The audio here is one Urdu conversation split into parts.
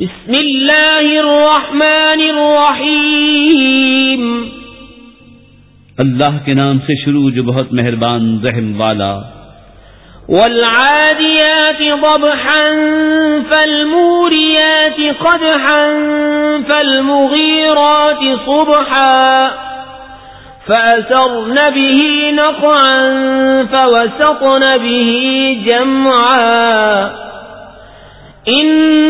بسم اللہ الرحمن الرحیم۔ اللہ کے نام سے شروع جو بہت مہربان رحم والا۔ والعاديات ضبحا فالموريات قدحا فالمغيرات صبحا فأسرن به نقعا فوسطن به جمعا۔ إن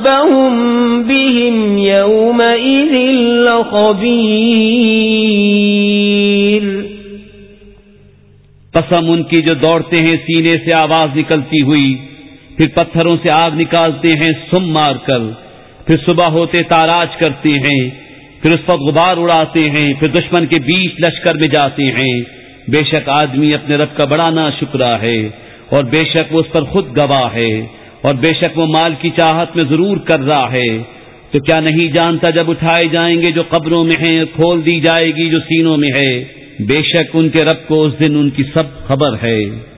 ربهم بهم يومئذ لخبير قسم ان کی جو دوڑتے ہیں، سینے سے آواز نکلتی ہوئی، پھر پتھروں سے آگ نکالتے ہیں، سم مار کر۔ پھر صبح ہوتے تاراج کرتے ہیں، پھر اس پر غبار اڑاتے ہیں، پھر دشمن کے بیچ لشکر میں جاتے ہیں۔ بے شک آدمی اپنے رب کا بڑا نا شکرا ہے، اور بے شک وہ اس پر خود گواہ ہے۔ اور بے شک وہ مال کی چاہت میں ضرور کر رہا ہے۔ تو کیا نہیں جانتا جب اٹھائے جائیں گے جو قبروں میں ہیں، کھول دی جائے گی جو سینوں میں ہے۔ بے شک ان کے رب کو اس دن ان کی سب خبر ہے۔